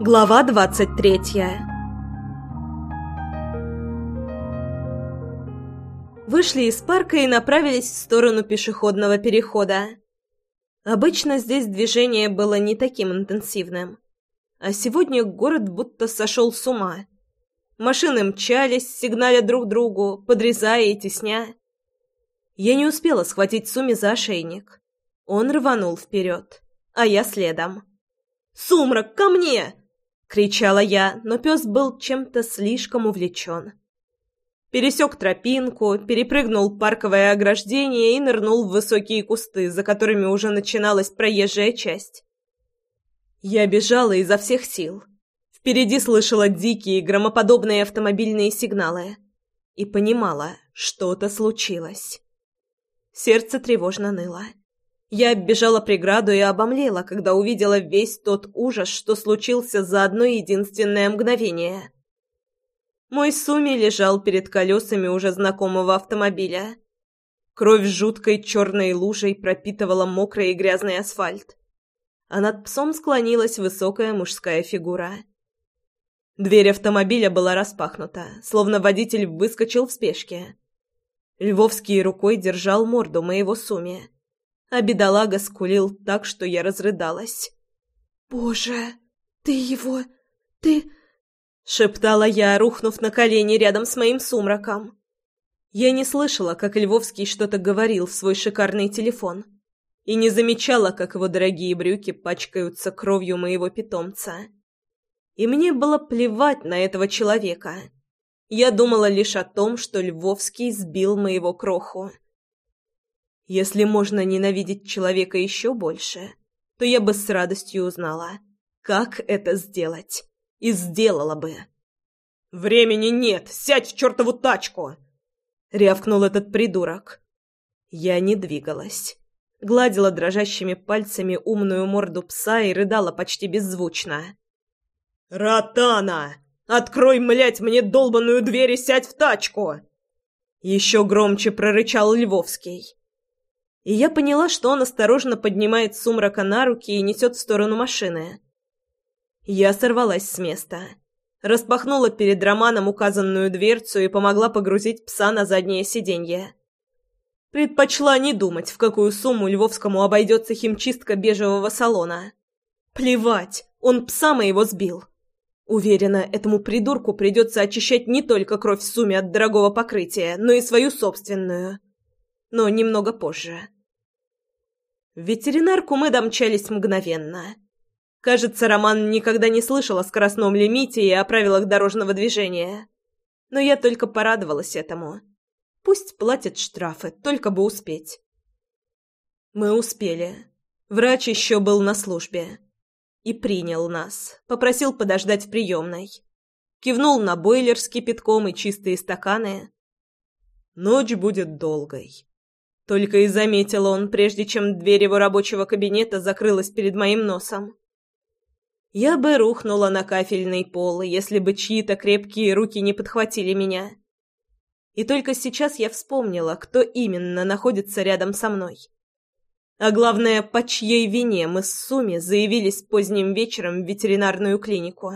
Глава двадцать третья Вышли из парка и направились в сторону пешеходного перехода. Обычно здесь движение было не таким интенсивным. А сегодня город будто сошел с ума. Машины мчались, сигналя друг другу, подрезая и тесня. Я не успела схватить Суми за ошейник. Он рванул вперед, а я следом. «Сумрак, ко мне!» — кричала я, но пес был чем-то слишком увлечен. Пересек тропинку, перепрыгнул парковое ограждение и нырнул в высокие кусты, за которыми уже начиналась проезжая часть. Я бежала изо всех сил. Впереди слышала дикие, громоподобные автомобильные сигналы. И понимала, что-то случилось. Сердце тревожно ныло. Я оббежала преграду и обомлела, когда увидела весь тот ужас, что случился за одно единственное мгновение. Мой Суми лежал перед колесами уже знакомого автомобиля. Кровь жуткой черной лужей пропитывала мокрый и грязный асфальт. А над псом склонилась высокая мужская фигура. Дверь автомобиля была распахнута, словно водитель выскочил в спешке. Львовский рукой держал морду моего Суми а бедолага скулил так, что я разрыдалась. «Боже, ты его... ты...» — шептала я, рухнув на колени рядом с моим сумраком. Я не слышала, как Львовский что-то говорил в свой шикарный телефон, и не замечала, как его дорогие брюки пачкаются кровью моего питомца. И мне было плевать на этого человека. Я думала лишь о том, что Львовский сбил моего кроху. Если можно ненавидеть человека еще больше, то я бы с радостью узнала, как это сделать. И сделала бы. «Времени нет! Сядь в чертову тачку!» — рявкнул этот придурок. Я не двигалась. Гладила дрожащими пальцами умную морду пса и рыдала почти беззвучно. «Ротана! Открой, млять, мне долбаную дверь и сядь в тачку!» Еще громче прорычал Львовский и я поняла, что он осторожно поднимает сумрака на руки и несет в сторону машины. Я сорвалась с места. Распахнула перед Романом указанную дверцу и помогла погрузить пса на заднее сиденье. Предпочла не думать, в какую сумму Львовскому обойдется химчистка бежевого салона. Плевать, он пса моего сбил. Уверена, этому придурку придется очищать не только кровь в сумме от дорогого покрытия, но и свою собственную. Но немного позже. В ветеринарку мы домчались мгновенно. Кажется, Роман никогда не слышал о скоростном лимите и о правилах дорожного движения. Но я только порадовалась этому. Пусть платят штрафы, только бы успеть. Мы успели. Врач еще был на службе. И принял нас. Попросил подождать в приемной. Кивнул на бойлер с кипятком и чистые стаканы. Ночь будет долгой. Только и заметил он, прежде чем дверь его рабочего кабинета закрылась перед моим носом. Я бы рухнула на кафельный пол, если бы чьи-то крепкие руки не подхватили меня. И только сейчас я вспомнила, кто именно находится рядом со мной. А главное, по чьей вине мы с Суми заявились поздним вечером в ветеринарную клинику.